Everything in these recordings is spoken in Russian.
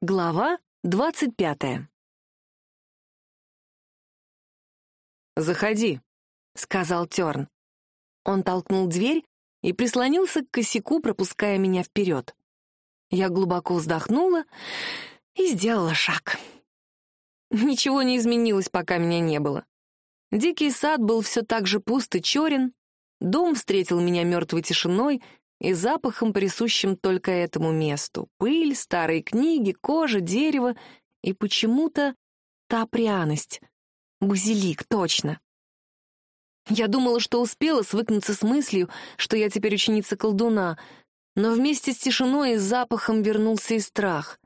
Глава двадцать пятая. «Заходи», — сказал Терн. Он толкнул дверь и прислонился к косяку, пропуская меня вперед. Я глубоко вздохнула и сделала шаг. Ничего не изменилось, пока меня не было. Дикий сад был все так же пуст и черен, дом встретил меня мертвой тишиной и запахом, присущим только этому месту. Пыль, старые книги, кожа, дерево и почему-то та пряность. Базилик, точно. Я думала, что успела свыкнуться с мыслью, что я теперь ученица колдуна, но вместе с тишиной и запахом вернулся и страх.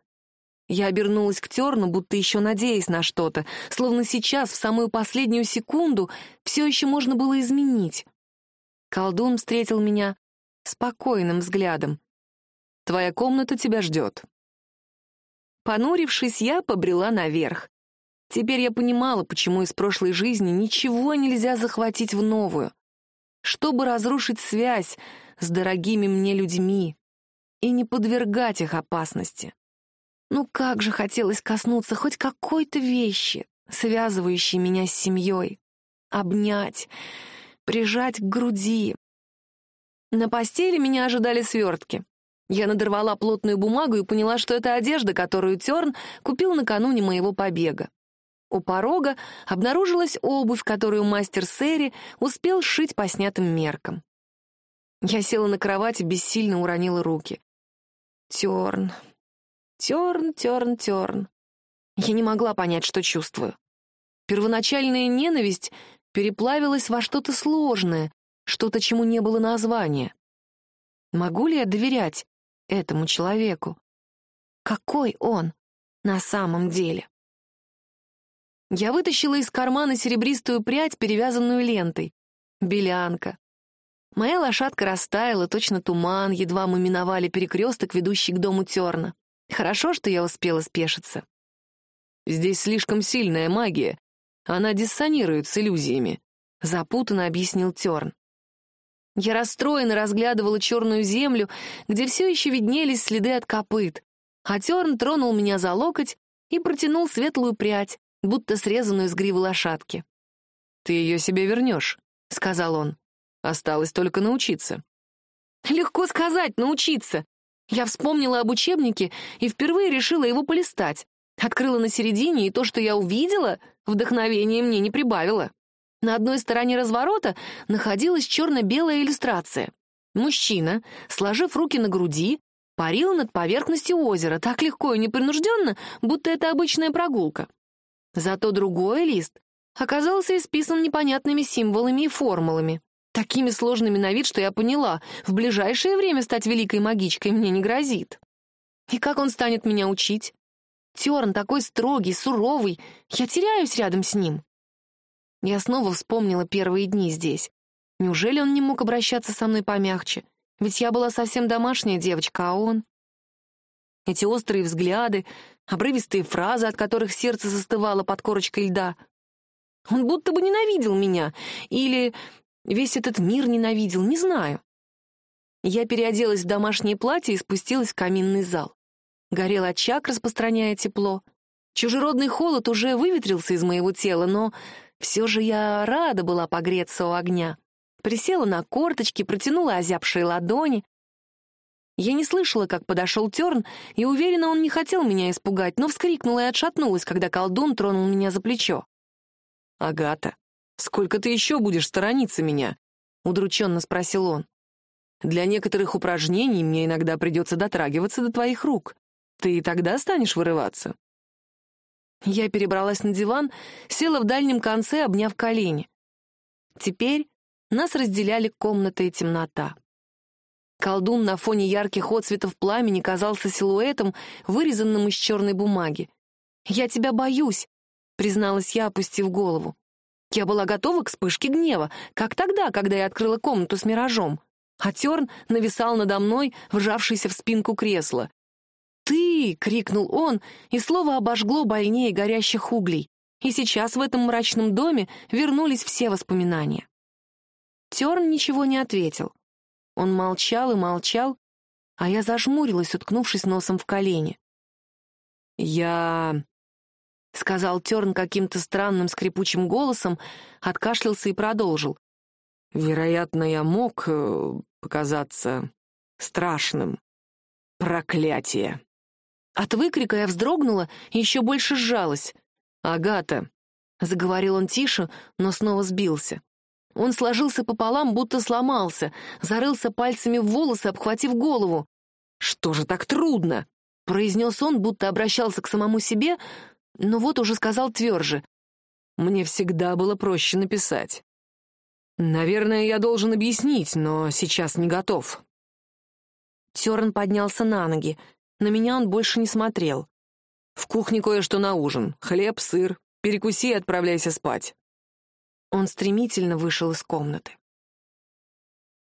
Я обернулась к Терну, будто еще надеясь на что-то, словно сейчас, в самую последнюю секунду, все еще можно было изменить. Колдун встретил меня спокойным взглядом. «Твоя комната тебя ждет». Понурившись, я побрела наверх. Теперь я понимала, почему из прошлой жизни ничего нельзя захватить в новую. Чтобы разрушить связь с дорогими мне людьми и не подвергать их опасности. Ну как же хотелось коснуться хоть какой-то вещи, связывающей меня с семьей. Обнять, прижать к груди, на постели меня ожидали свертки. Я надорвала плотную бумагу и поняла, что это одежда, которую Терн купил накануне моего побега. У порога обнаружилась обувь, которую мастер Сэри успел сшить по снятым меркам. Я села на кровать и бессильно уронила руки. Терн, Терн, Терн, Терн. Я не могла понять, что чувствую. Первоначальная ненависть переплавилась во что-то сложное, что-то, чему не было названия. Могу ли я доверять этому человеку? Какой он на самом деле? Я вытащила из кармана серебристую прядь, перевязанную лентой. Белянка. Моя лошадка растаяла, точно туман, едва мы миновали перекресток, ведущий к дому Терна. Хорошо, что я успела спешиться. «Здесь слишком сильная магия. Она диссонирует с иллюзиями», — запутанно объяснил Терн. Я расстроенно разглядывала черную землю, где все еще виднелись следы от копыт. А Терн тронул меня за локоть и протянул светлую прядь, будто срезанную с гривы лошадки. «Ты ее себе вернешь», — сказал он. «Осталось только научиться». «Легко сказать, научиться». Я вспомнила об учебнике и впервые решила его полистать. Открыла на середине, и то, что я увидела, вдохновение мне не прибавило. На одной стороне разворота находилась черно-белая иллюстрация. Мужчина, сложив руки на груди, парил над поверхностью озера так легко и непринужденно, будто это обычная прогулка. Зато другой лист оказался исписан непонятными символами и формулами, такими сложными на вид, что я поняла, в ближайшее время стать великой магичкой мне не грозит. И как он станет меня учить? Терн такой строгий, суровый, я теряюсь рядом с ним. Я снова вспомнила первые дни здесь. Неужели он не мог обращаться со мной помягче? Ведь я была совсем домашняя девочка, а он... Эти острые взгляды, обрывистые фразы, от которых сердце застывало под корочкой льда. Он будто бы ненавидел меня, или весь этот мир ненавидел, не знаю. Я переоделась в домашнее платье и спустилась в каминный зал. Горел очаг, распространяя тепло. Чужеродный холод уже выветрился из моего тела, но все же я рада была погреться у огня. Присела на корточки, протянула озябшие ладони. Я не слышала, как подошел Терн, и уверена, он не хотел меня испугать, но вскрикнула и отшатнулась, когда колдун тронул меня за плечо. «Агата, сколько ты еще будешь сторониться меня?» — удрученно спросил он. «Для некоторых упражнений мне иногда придется дотрагиваться до твоих рук. Ты и тогда станешь вырываться?» Я перебралась на диван, села в дальнем конце, обняв колени. Теперь нас разделяли комната и темнота. Колдун на фоне ярких отцветов пламени казался силуэтом, вырезанным из черной бумаги. «Я тебя боюсь», — призналась я, опустив голову. Я была готова к вспышке гнева, как тогда, когда я открыла комнату с миражом. А Терн нависал надо мной, вжавшийся в спинку кресла. «Ты!» — крикнул он, и слово обожгло больнее горящих углей. И сейчас в этом мрачном доме вернулись все воспоминания. Терн ничего не ответил. Он молчал и молчал, а я зажмурилась, уткнувшись носом в колени. «Я...» — сказал Терн каким-то странным скрипучим голосом, откашлялся и продолжил. «Вероятно, я мог э, показаться страшным. Проклятие!» От выкрика я вздрогнула и еще больше сжалась. «Агата!» — заговорил он тише, но снова сбился. Он сложился пополам, будто сломался, зарылся пальцами в волосы, обхватив голову. «Что же так трудно?» — произнес он, будто обращался к самому себе, но вот уже сказал тверже. «Мне всегда было проще написать. Наверное, я должен объяснить, но сейчас не готов». Терн поднялся на ноги. На меня он больше не смотрел. «В кухне кое-что на ужин. Хлеб, сыр. Перекуси и отправляйся спать». Он стремительно вышел из комнаты.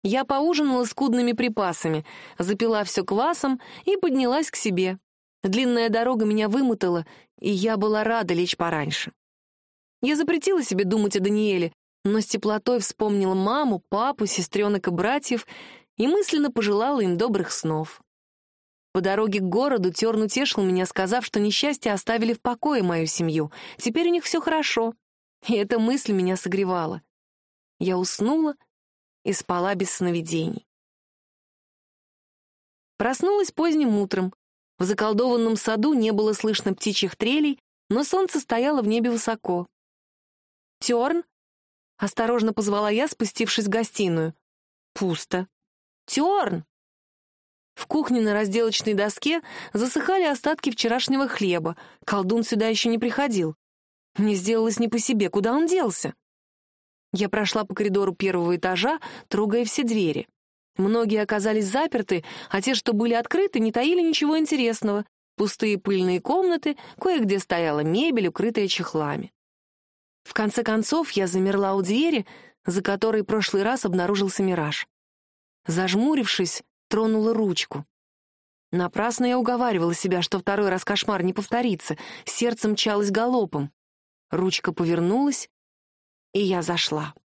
Я поужинала скудными припасами, запила все квасом и поднялась к себе. Длинная дорога меня вымотала, и я была рада лечь пораньше. Я запретила себе думать о Даниэле, но с теплотой вспомнила маму, папу, сестренок и братьев и мысленно пожелала им добрых снов. По дороге к городу Терн утешил меня, сказав, что несчастья оставили в покое мою семью. Теперь у них все хорошо. И эта мысль меня согревала. Я уснула и спала без сновидений. Проснулась поздним утром. В заколдованном саду не было слышно птичьих трелей, но солнце стояло в небе высоко. «Терн?» — осторожно позвала я, спустившись в гостиную. «Пусто». «Терн!» В кухне на разделочной доске засыхали остатки вчерашнего хлеба. Колдун сюда еще не приходил. Мне сделалось не по себе, куда он делся? Я прошла по коридору первого этажа, трогая все двери. Многие оказались заперты, а те, что были открыты, не таили ничего интересного. Пустые пыльные комнаты, кое-где стояла мебель, укрытая чехлами. В конце концов, я замерла у двери, за которой прошлый раз обнаружился мираж. Зажмурившись, тронула ручку. Напрасно я уговаривала себя, что второй раз кошмар не повторится, сердце мчалось галопом. Ручка повернулась, и я зашла.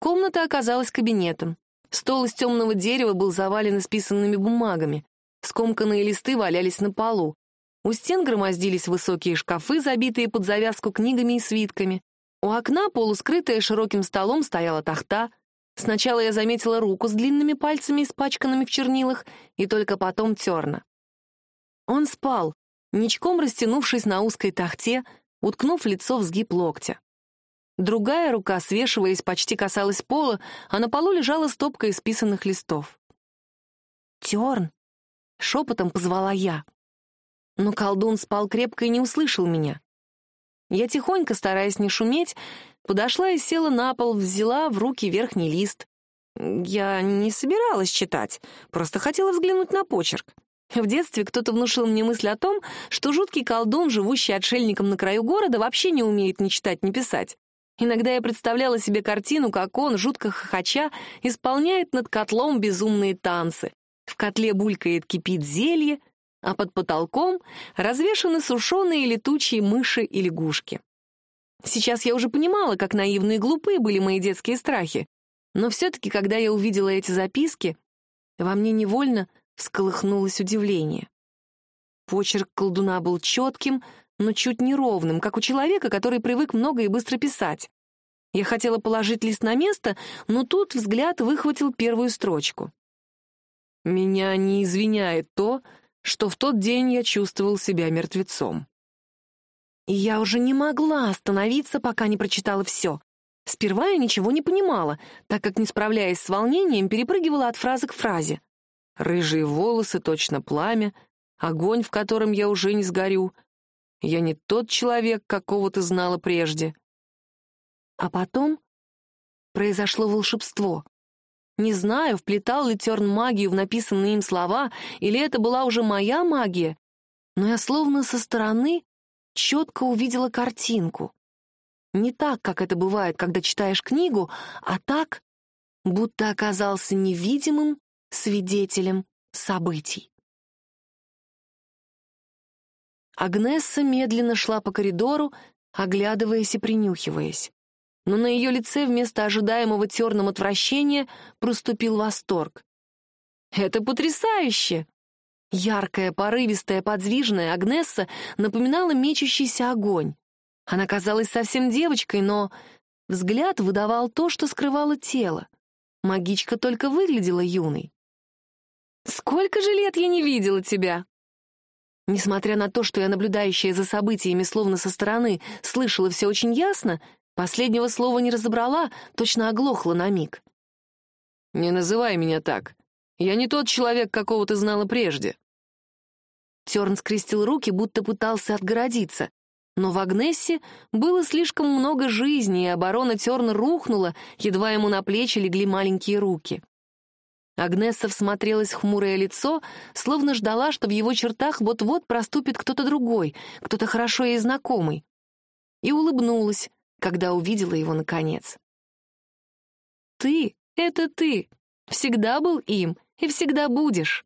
Комната оказалась кабинетом. Стол из темного дерева был завален исписанными бумагами. Скомканные листы валялись на полу. У стен громоздились высокие шкафы, забитые под завязку книгами и свитками. У окна, полускрытая широким столом, стояла тахта. Сначала я заметила руку с длинными пальцами, испачканными в чернилах, и только потом терна. Он спал, ничком растянувшись на узкой тахте, уткнув лицо в сгиб локтя. Другая рука, свешиваясь, почти касалась пола, а на полу лежала стопка исписанных листов. «Терн!» — шепотом позвала я. Но колдун спал крепко и не услышал меня. Я тихонько, стараясь не шуметь, подошла и села на пол, взяла в руки верхний лист. Я не собиралась читать, просто хотела взглянуть на почерк. В детстве кто-то внушил мне мысль о том, что жуткий колдун, живущий отшельником на краю города, вообще не умеет ни читать, ни писать. Иногда я представляла себе картину, как он, жутко хохоча, исполняет над котлом безумные танцы. В котле булькает кипит зелье, а под потолком развешаны сушеные летучие мыши и лягушки. Сейчас я уже понимала, как наивны и глупы были мои детские страхи, но все-таки, когда я увидела эти записки, во мне невольно всколыхнулось удивление. Почерк колдуна был четким, но чуть неровным, как у человека, который привык много и быстро писать. Я хотела положить лист на место, но тут взгляд выхватил первую строчку. «Меня не извиняет то, что в тот день я чувствовал себя мертвецом». И я уже не могла остановиться, пока не прочитала все. Сперва я ничего не понимала, так как, не справляясь с волнением, перепрыгивала от фразы к фразе. Рыжие волосы, точно пламя, огонь, в котором я уже не сгорю — я не тот человек, какого ты знала прежде. А потом произошло волшебство. Не знаю, вплетал ли Терн магию в написанные им слова, или это была уже моя магия, но я словно со стороны четко увидела картинку. Не так, как это бывает, когда читаешь книгу, а так, будто оказался невидимым свидетелем событий. Агнесса медленно шла по коридору, оглядываясь и принюхиваясь. Но на ее лице вместо ожидаемого терном отвращения проступил восторг. «Это потрясающе!» Яркая, порывистая, подвижная Агнесса напоминала мечущийся огонь. Она казалась совсем девочкой, но взгляд выдавал то, что скрывало тело. Магичка только выглядела юной. «Сколько же лет я не видела тебя?» Несмотря на то, что я, наблюдающая за событиями словно со стороны, слышала все очень ясно, последнего слова не разобрала, точно оглохла на миг. «Не называй меня так. Я не тот человек, какого ты знала прежде». Терн скрестил руки, будто пытался отгородиться. Но в Агнессе было слишком много жизни, и оборона Терна рухнула, едва ему на плечи легли маленькие руки. Агнесса всмотрелась в хмурое лицо, словно ждала, что в его чертах вот-вот проступит кто-то другой, кто-то хорошо ей знакомый. И улыбнулась, когда увидела его наконец. «Ты — это ты, всегда был им и всегда будешь.